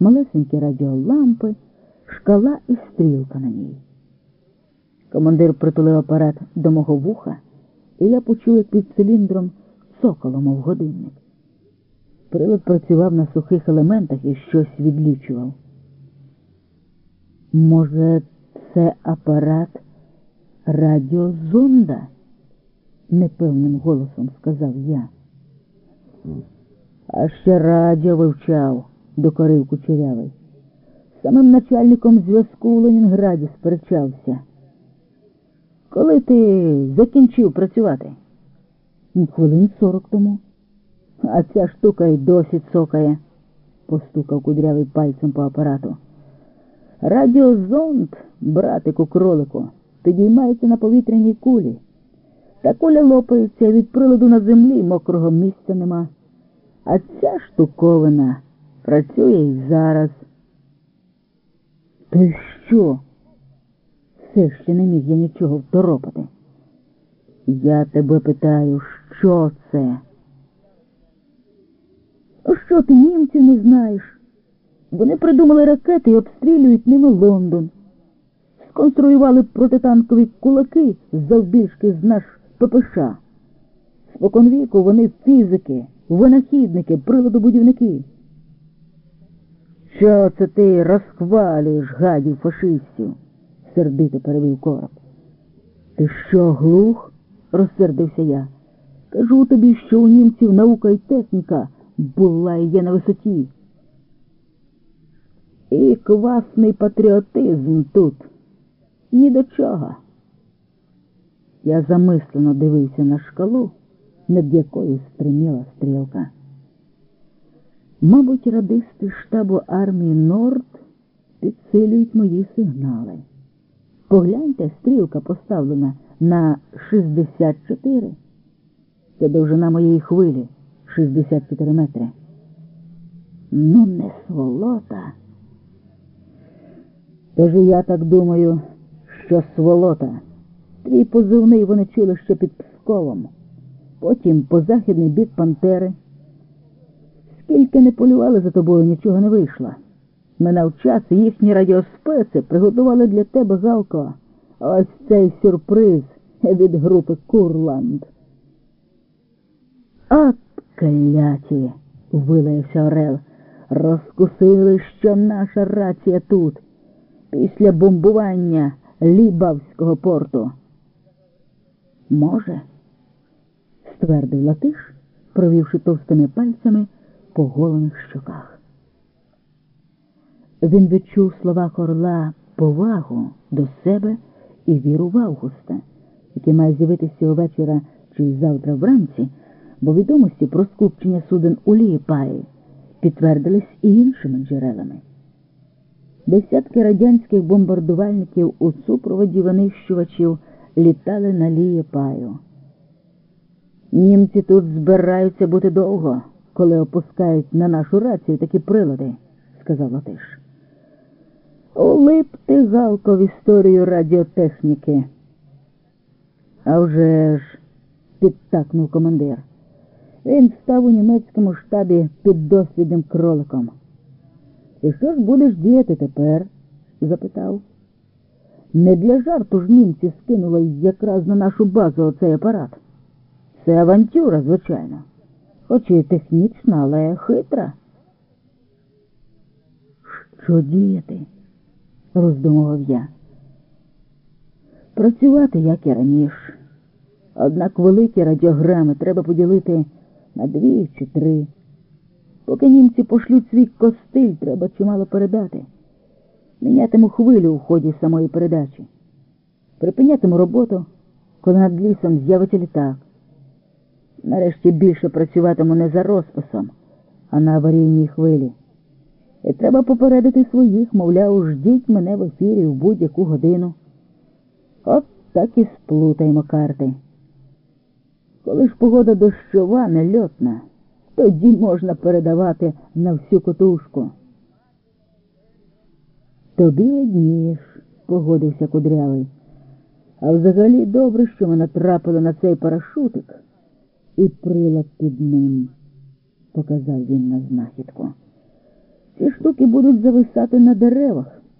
малесенькі радіолампи, шкала і стрілка на ній. Командир притулив апарат до мого вуха, і я почув, як під циліндром цоколо, мов годинник. Прилад працював на сухих елементах і щось відлічував. Може, це апарат радіозонда? непевним голосом сказав я. А ще радіо вивчав, докорив кучерявий. Самим начальником зв'язку у Ленінграді сперечався. Коли ти закінчив працювати? «Ну, Хвилин сорок тому. А ця штука й досі цокає, постукав кудрявий пальцем по апарату. Радіозонд, братику кролику, підіймається на повітряній кулі. Та куля лопається від приладу на землі, мокрого місця нема. А ця штуковина працює і зараз. Ти що? Все ще не міг я нічого второпати. Я тебе питаю, що це? Що ти німців не знаєш? Вони придумали ракети і обстрілюють ними Лондон. Сконструювали протитанкові кулаки з завбільшки з наш ППШ. Споконвіку вони фізики, винахідники, приладобудівники. Що це ти розхвалюєш гадів фашистів? сердито перебив короб. Ти що, глух? розсердився я. Кажу тобі, що у німців наука і техніка була і є на висоті. І квасний патріотизм тут ні до чого. Я замислено дивився на шкалу, над якою стриміла стрілка. Мабуть, радисти штабу армії Норд підсилюють мої сигнали. Погляньте, стрілка поставлена на 64. Це довжина моєї хвилі 64 метри. Ну, не сволота. Тож і я так думаю, що сволота. Твій позивний вони чули ще під Псковом. Потім по західний бік Пантери. Скільки не полювали за тобою, нічого не вийшло. Минав час і їхні радіоспеси приготували для тебе, Галко, ось цей сюрприз від групи Курланд. От кляті, вилаявся Орел. Розкусили, що наша рація тут, після бомбування Лібавського порту. Може, ствердив Латиш, провівши товстими пальцями по голених щоках. Він відчув в словах орла повагу до себе і віру в Августа, який має з'явитися увечора чи завтра вранці, бо відомості про скупчення суден у Лієпаї підтвердились і іншими джерелами. Десятки радянських бомбардувальників у супроводі винищувачів літали на Лієпаю. Німці тут збираються бути довго, коли опускають на нашу рацію такі прилади, сказав Латиш. Улип ти, Галко, в історію радіотехніки. А вже ж, підтакнув командир. Він став у німецькому штабі під дослідним кроликом. І що ж будеш діяти тепер? запитав. Не для жарту ж німці скинули якраз на нашу базу оцей апарат. Це авантюра, звичайно, хоч і технічна, але хитра. Що діяти? роздумував я. Працювати, як і раніше. Однак великі радіограми треба поділити на дві чи три. Поки німці пошлють свій костиль, треба чимало передати. Мінятиму хвилю у ході самої передачі. Припинятиму роботу, коли над лісом з'явиться літак. Нарешті більше працюватиму не за розписом, а на аварійній хвилі. І треба попередити своїх, мовляв, ждіть мене в ефірі в будь-яку годину. От так і сплутаємо карти. Коли ж погода дощова, нельотна, тоді можна передавати на всю котушку. Тобі виднієш, погодився кудрявий. А взагалі добре, що ми натрапили на цей парашутик і прилад під ним, показав він на знахідку. Ці штуки будуть зависати на деревах.